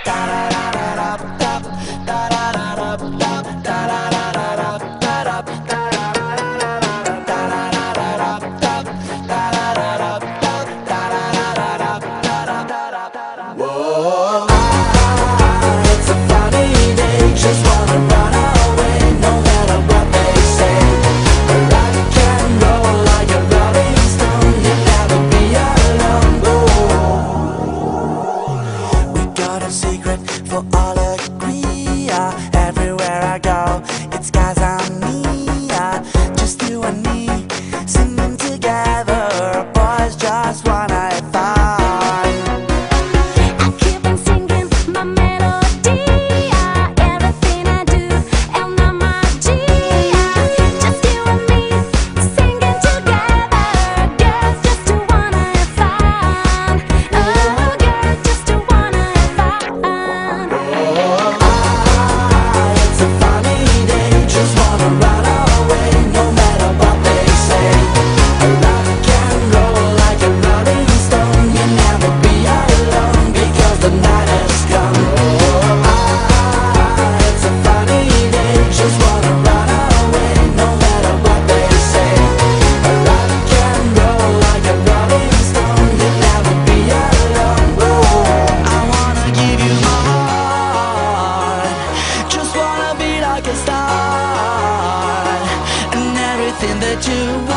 It's Everything that you